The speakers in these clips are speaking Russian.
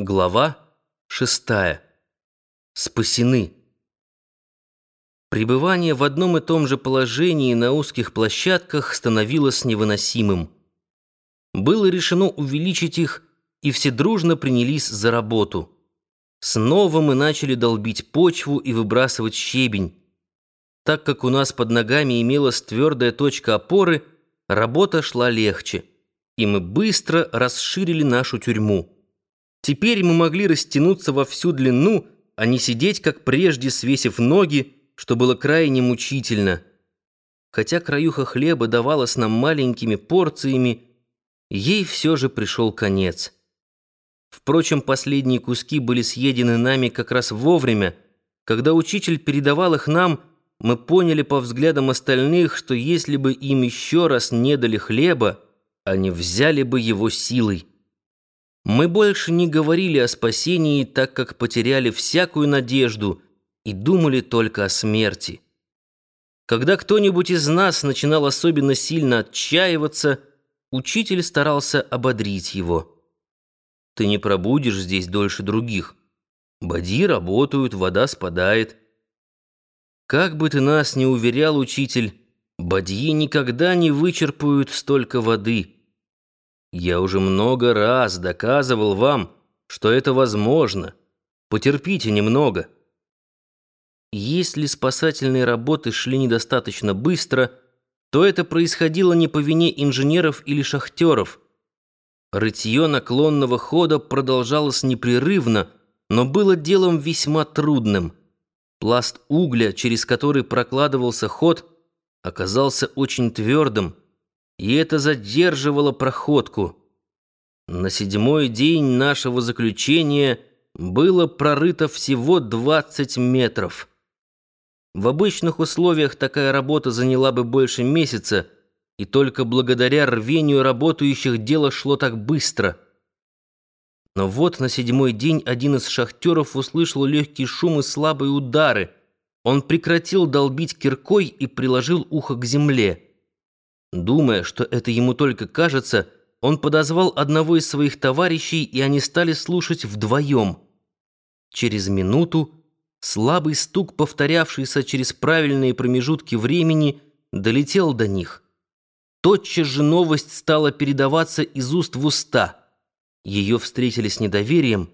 Глава шестая. Спасены. Пребывание в одном и том же положении на узких площадках становилось невыносимым. Было решено увеличить их, и все дружно принялись за работу. Снова мы начали долбить почву и выбрасывать щебень. Так как у нас под ногами имелась твердая точка опоры, работа шла легче, и мы быстро расширили нашу тюрьму. Теперь мы могли растянуться во всю длину, а не сидеть, как прежде, свесив ноги, что было крайне мучительно. Хотя краюха хлеба давалась нам маленькими порциями, ей все же пришел конец. Впрочем, последние куски были съедены нами как раз вовремя. Когда учитель передавал их нам, мы поняли по взглядам остальных, что если бы им еще раз не дали хлеба, они взяли бы его силой. Мы больше не говорили о спасении, так как потеряли всякую надежду и думали только о смерти. Когда кто-нибудь из нас начинал особенно сильно отчаиваться, учитель старался ободрить его. «Ты не пробудешь здесь дольше других. Боди работают, вода спадает». Как бы ты нас ни уверял, учитель, бадьи никогда не вычерпают столько воды. Я уже много раз доказывал вам, что это возможно. Потерпите немного. Если спасательные работы шли недостаточно быстро, то это происходило не по вине инженеров или шахтеров. Рытье наклонного хода продолжалось непрерывно, но было делом весьма трудным. Пласт угля, через который прокладывался ход, оказался очень твердым, и это задерживало проходку. На седьмой день нашего заключения было прорыто всего 20 метров. В обычных условиях такая работа заняла бы больше месяца, и только благодаря рвению работающих дело шло так быстро. Но вот на седьмой день один из шахтеров услышал легкий шум и слабые удары. Он прекратил долбить киркой и приложил ухо к земле. Думая, что это ему только кажется, он подозвал одного из своих товарищей, и они стали слушать вдвоем. Через минуту слабый стук, повторявшийся через правильные промежутки времени, долетел до них. Тотчас же новость стала передаваться из уст в уста. Ее встретили с недоверием,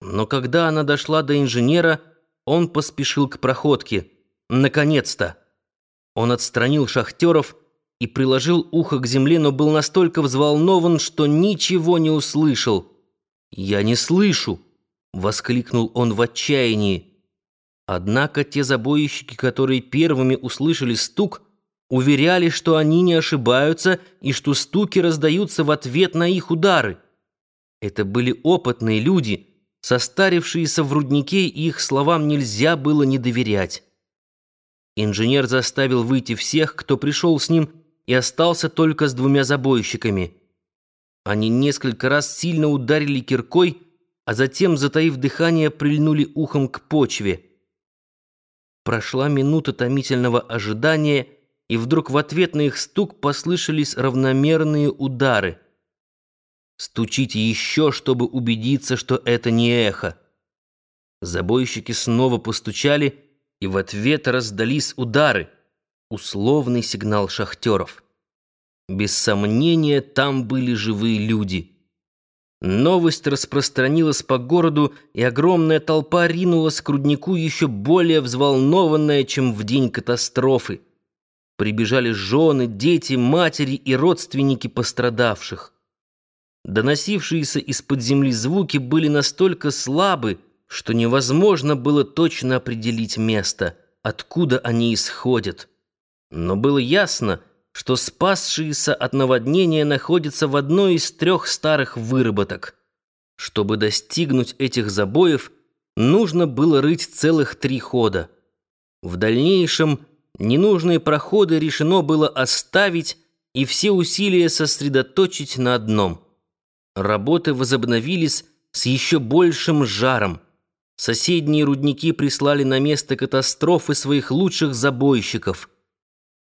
но когда она дошла до инженера, он поспешил к проходке. Наконец-то! Он отстранил шахтеров и приложил ухо к земле, но был настолько взволнован, что ничего не услышал. «Я не слышу!» — воскликнул он в отчаянии. Однако те забойщики, которые первыми услышали стук, уверяли, что они не ошибаются и что стуки раздаются в ответ на их удары. Это были опытные люди, состарившиеся в руднике, и их словам нельзя было не доверять. Инженер заставил выйти всех, кто пришел с ним, и остался только с двумя забойщиками. Они несколько раз сильно ударили киркой, а затем, затаив дыхание, прильнули ухом к почве. Прошла минута томительного ожидания, и вдруг в ответ на их стук послышались равномерные удары. Стучите еще, чтобы убедиться, что это не эхо. Забойщики снова постучали, и в ответ раздались удары — условный сигнал шахтеров. Без сомнения, там были живые люди. Новость распространилась по городу, и огромная толпа ринулась к руднику еще более взволнованная, чем в день катастрофы. Прибежали жены, дети, матери и родственники пострадавших. Доносившиеся из-под земли звуки были настолько слабы, что невозможно было точно определить место, откуда они исходят. Но было ясно, что спасшиеся от наводнения находятся в одной из трех старых выработок. Чтобы достигнуть этих забоев, нужно было рыть целых три хода. В дальнейшем ненужные проходы решено было оставить и все усилия сосредоточить на одном. Работы возобновились с еще большим жаром. Соседние рудники прислали на место катастрофы своих лучших забойщиков –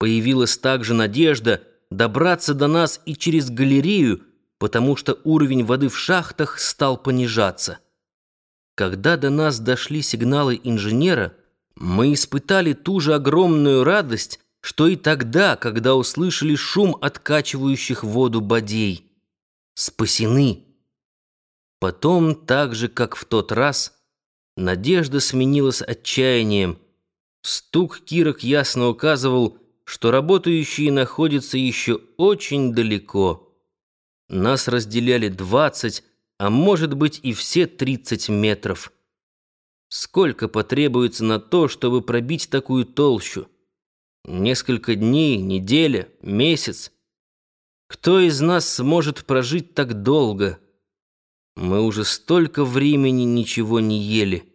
Появилась также надежда добраться до нас и через галерею, потому что уровень воды в шахтах стал понижаться. Когда до нас дошли сигналы инженера, мы испытали ту же огромную радость, что и тогда, когда услышали шум откачивающих воду бодей. Спасены. Потом, так же, как в тот раз, надежда сменилась отчаянием. Стук кирок ясно указывал, что работающие находятся еще очень далеко. Нас разделяли двадцать, а может быть и все 30 метров. Сколько потребуется на то, чтобы пробить такую толщу? Несколько дней, неделя, месяц. Кто из нас сможет прожить так долго? Мы уже столько времени ничего не ели.